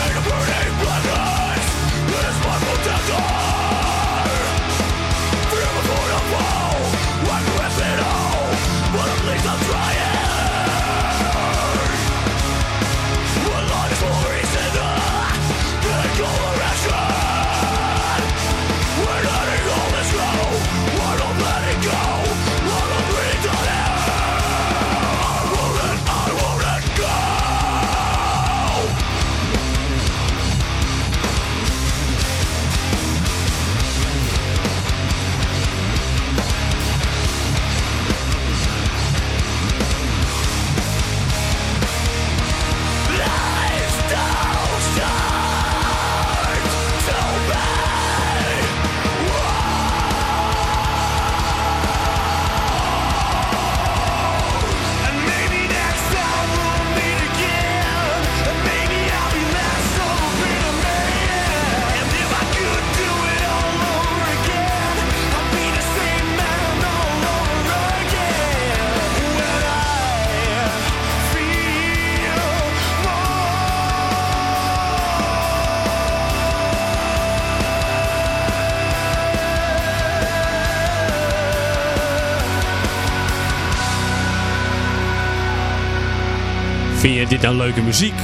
Take a break. Leuke muziek?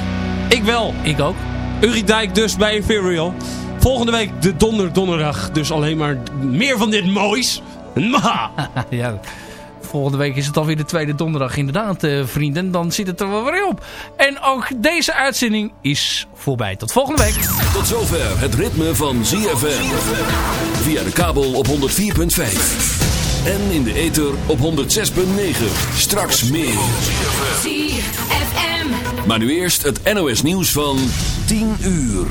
Ik wel. Ik ook. Uri Dijk dus bij Imperial. Volgende week de donder donderdag. Dus alleen maar meer van dit moois. Ja, volgende week is het alweer de tweede donderdag inderdaad, uh, vrienden. Dan zit het er wel weer op. En ook deze uitzending is voorbij. Tot volgende week. Tot zover het ritme van ZFM. Via de kabel op 104.5. En in de ether op 106.9. Straks meer. Maar nu eerst het NOS nieuws van 10 uur.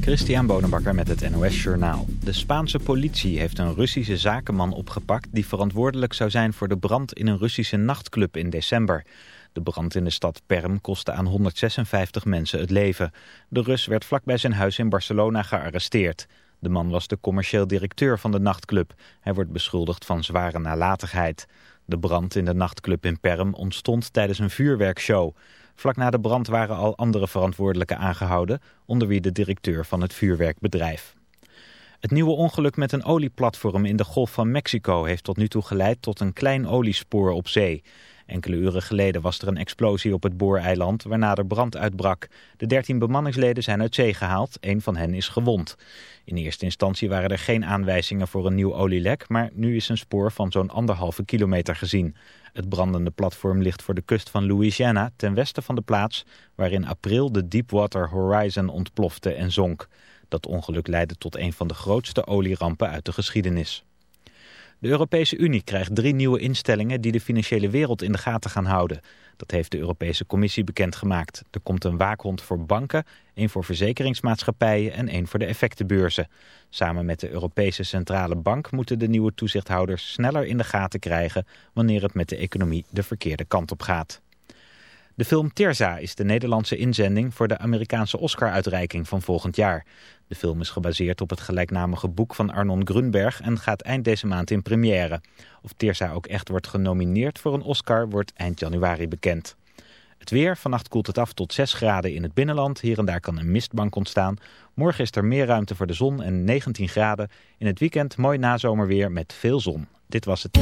Christian Bonenbakker met het NOS Journaal. De Spaanse politie heeft een Russische zakenman opgepakt... die verantwoordelijk zou zijn voor de brand in een Russische nachtclub in december. De brand in de stad Perm kostte aan 156 mensen het leven. De Rus werd vlakbij zijn huis in Barcelona gearresteerd. De man was de commercieel directeur van de nachtclub. Hij wordt beschuldigd van zware nalatigheid. De brand in de nachtclub in Perm ontstond tijdens een vuurwerkshow. Vlak na de brand waren al andere verantwoordelijken aangehouden, onder wie de directeur van het vuurwerkbedrijf. Het nieuwe ongeluk met een olieplatform in de Golf van Mexico heeft tot nu toe geleid tot een klein oliespoor op zee. Enkele uren geleden was er een explosie op het Booreiland waarna er brand uitbrak. De dertien bemanningsleden zijn uit zee gehaald, een van hen is gewond. In eerste instantie waren er geen aanwijzingen voor een nieuw olielek, maar nu is een spoor van zo'n anderhalve kilometer gezien. Het brandende platform ligt voor de kust van Louisiana, ten westen van de plaats, waar in april de Deepwater Horizon ontplofte en zonk. Dat ongeluk leidde tot een van de grootste olierampen uit de geschiedenis. De Europese Unie krijgt drie nieuwe instellingen die de financiële wereld in de gaten gaan houden. Dat heeft de Europese Commissie bekendgemaakt. Er komt een waakhond voor banken, één voor verzekeringsmaatschappijen en één voor de effectenbeurzen. Samen met de Europese Centrale Bank moeten de nieuwe toezichthouders sneller in de gaten krijgen wanneer het met de economie de verkeerde kant op gaat. De film Terza is de Nederlandse inzending voor de Amerikaanse Oscar-uitreiking van volgend jaar. De film is gebaseerd op het gelijknamige boek van Arnon Grunberg en gaat eind deze maand in première. Of Terza ook echt wordt genomineerd voor een Oscar wordt eind januari bekend. Het weer, vannacht koelt het af tot 6 graden in het binnenland. Hier en daar kan een mistbank ontstaan. Morgen is er meer ruimte voor de zon en 19 graden. In het weekend mooi nazomerweer met veel zon. Dit was het.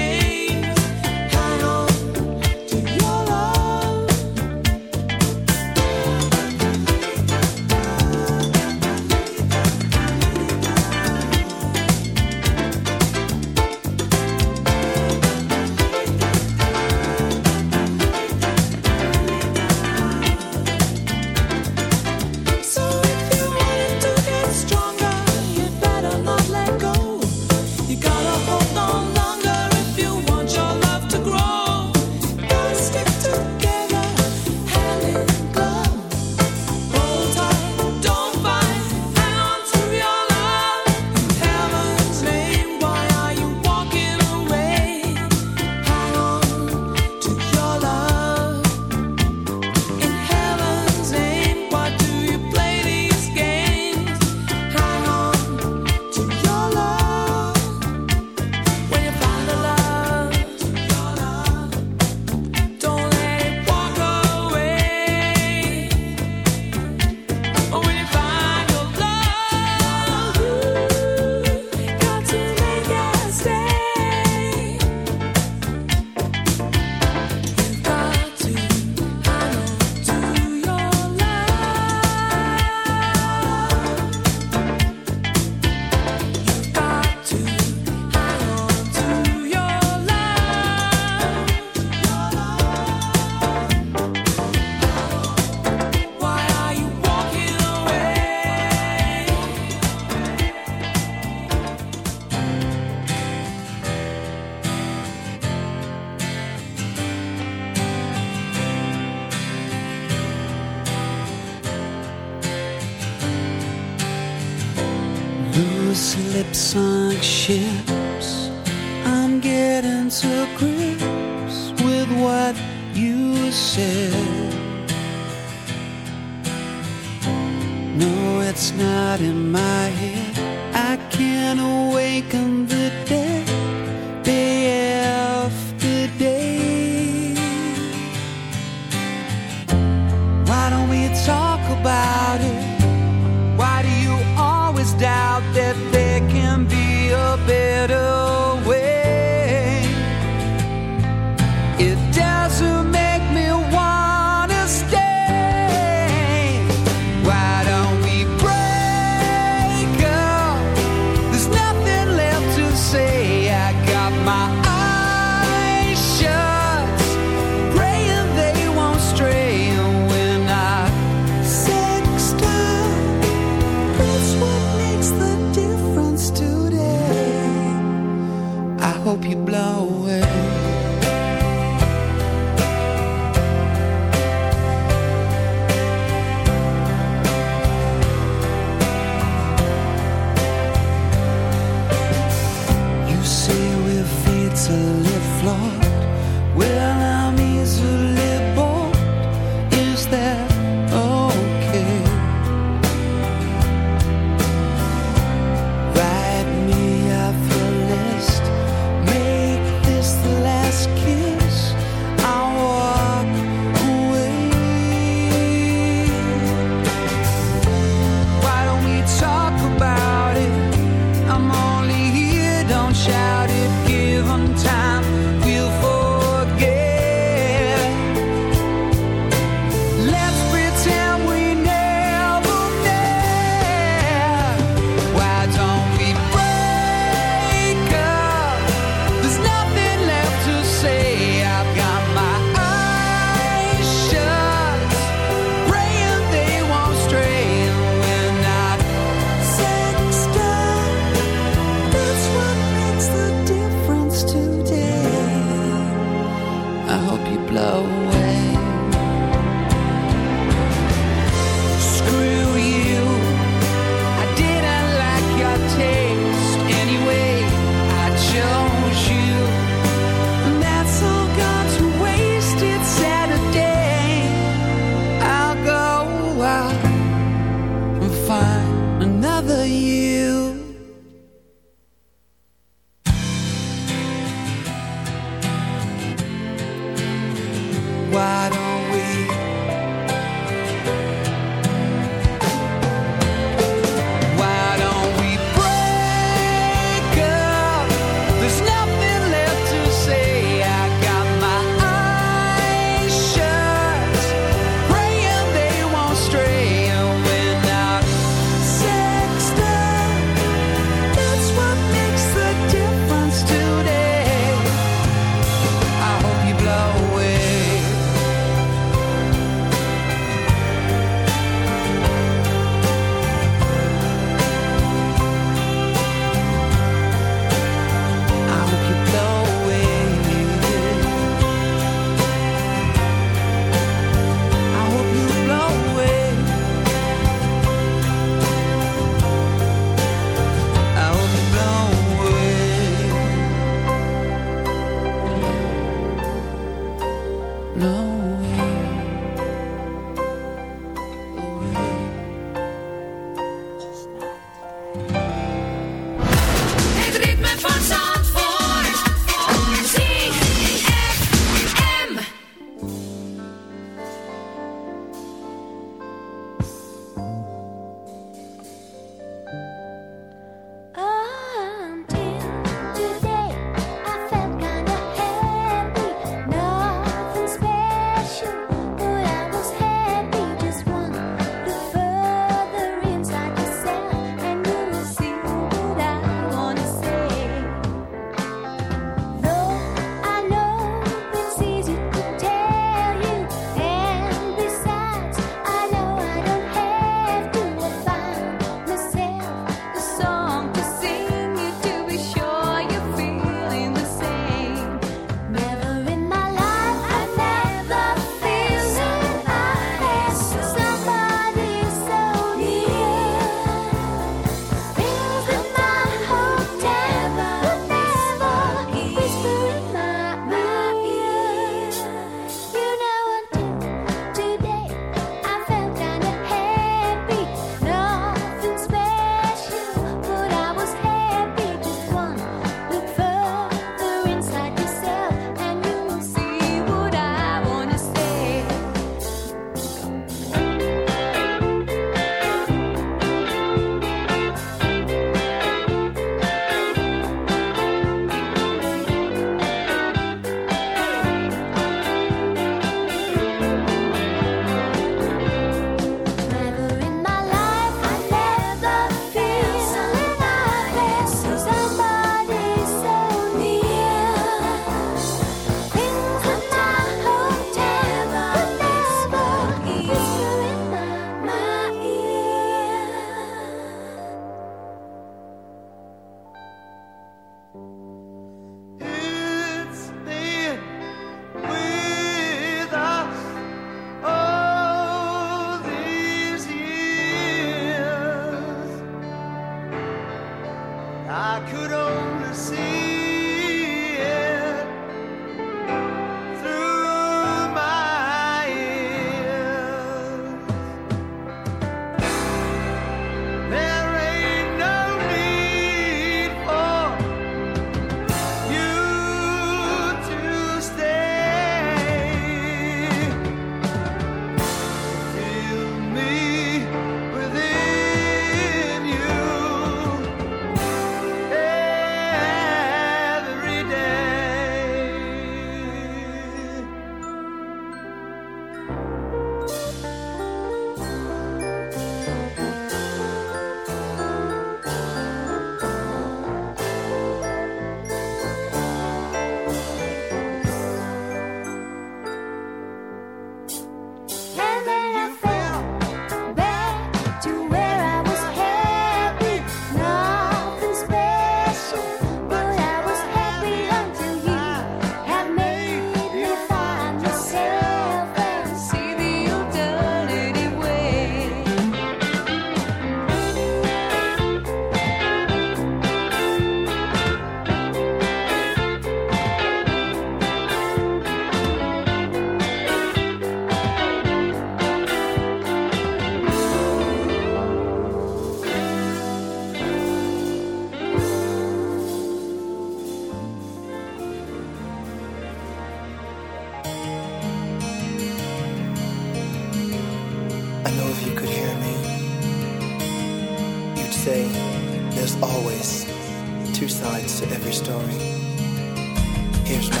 Here's mine.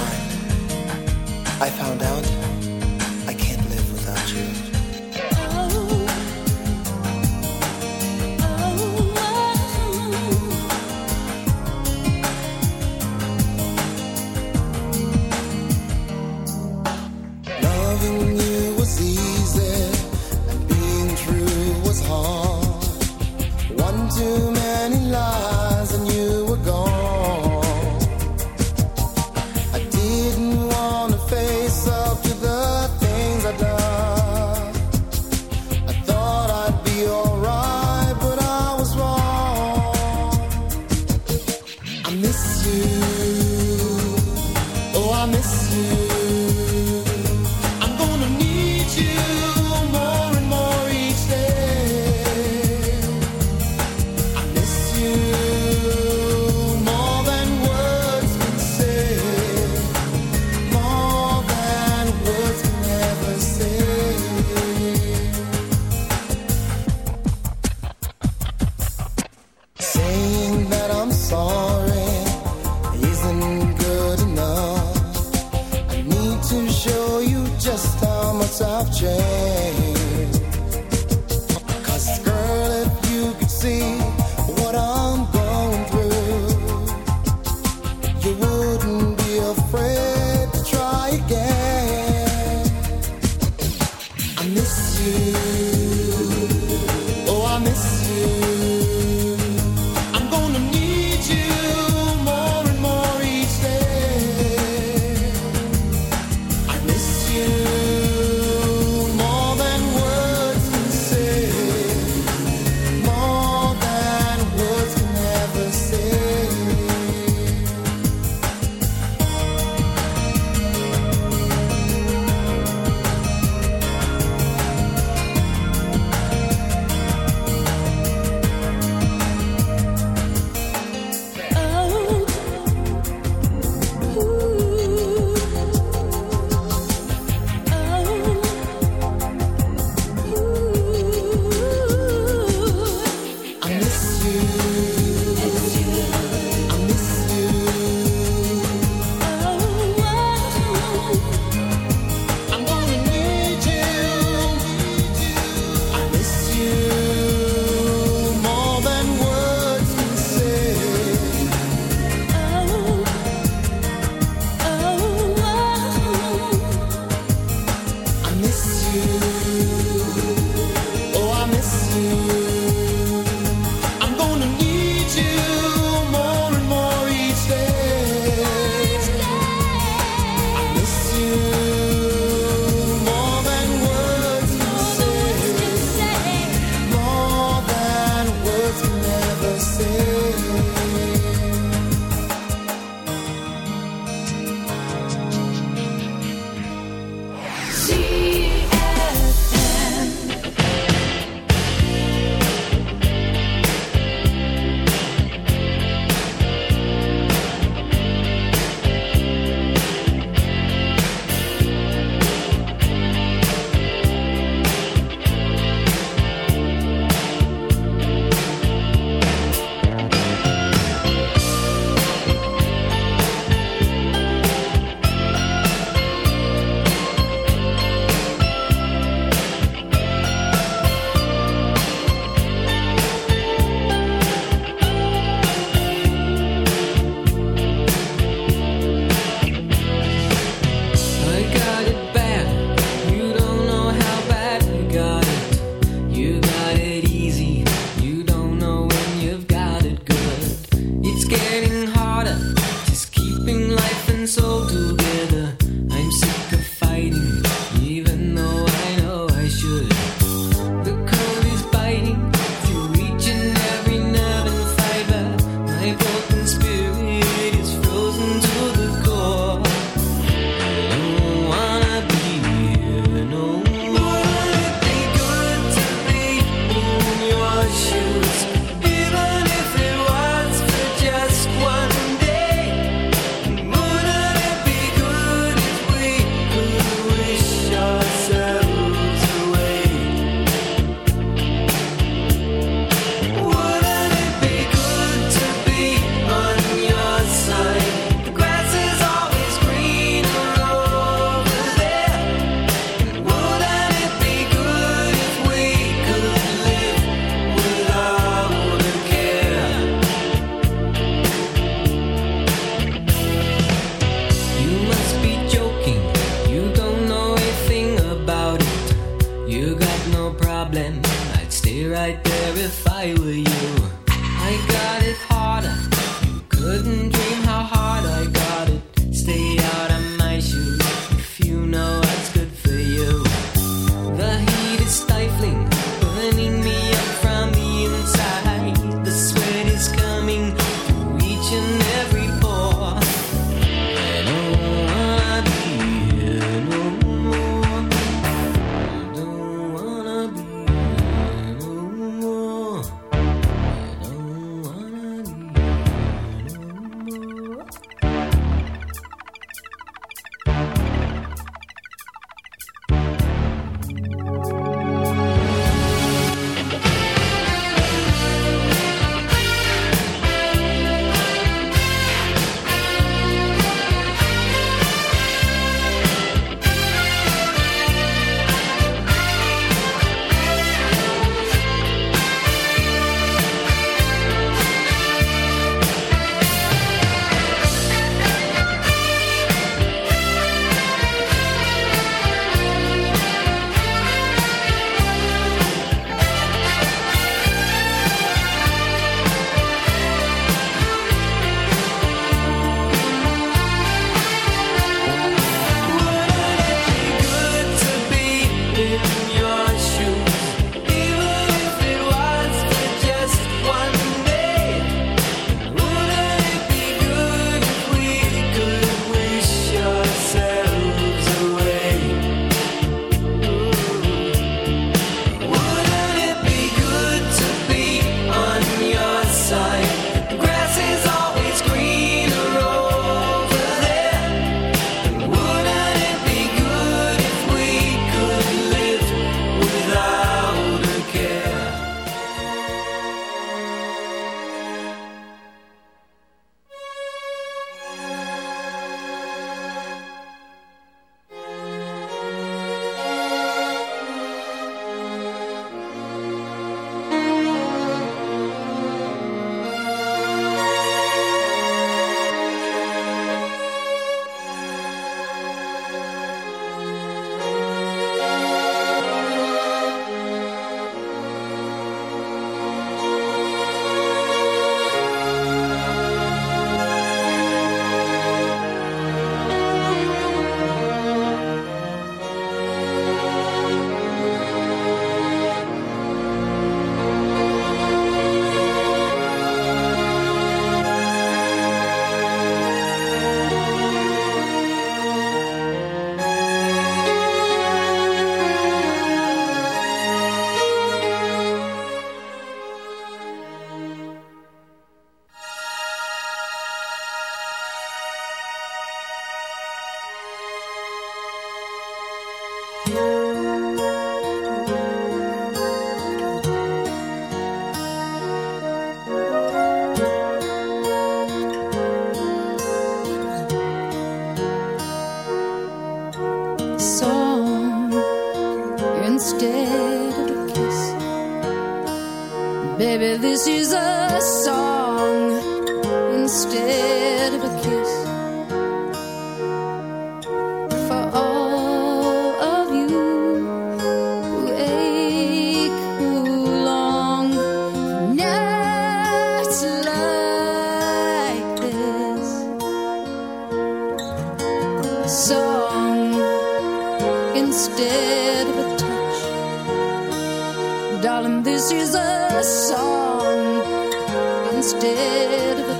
I found out this is a song. Instead of a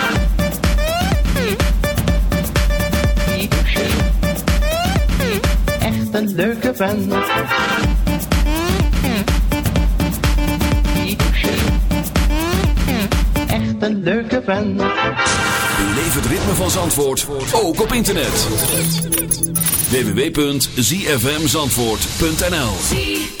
Vent. Echt een leuke vent. Beleef het ritme van Zandvoort, ook op internet. www.zfmzandvoort.nl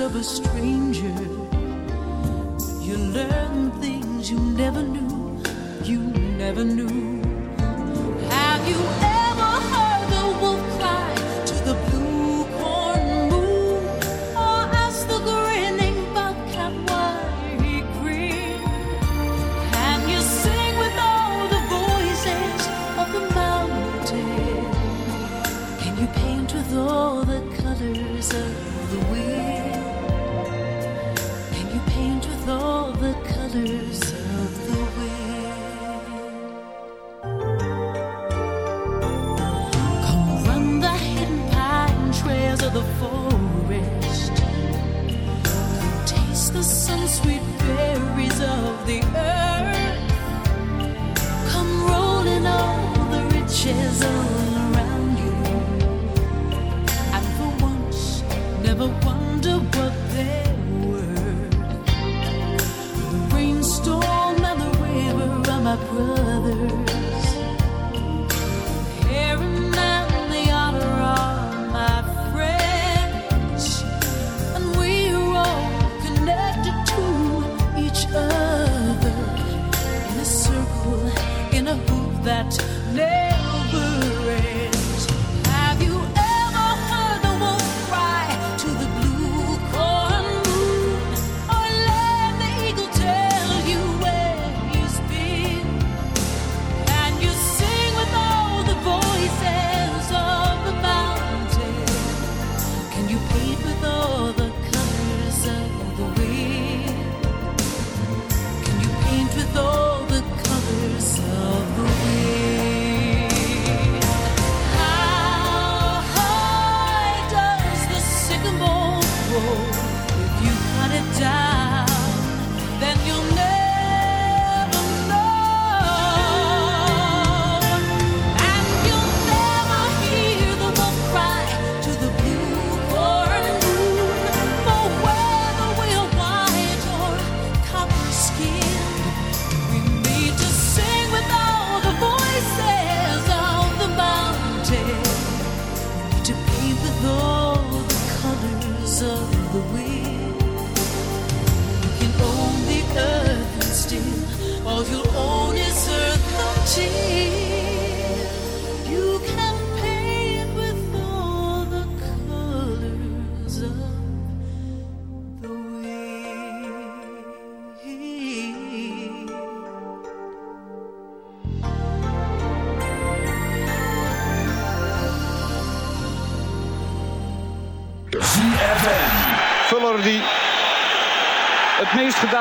of a stranger. You learn things you never knew, you never knew. Have you ever? another.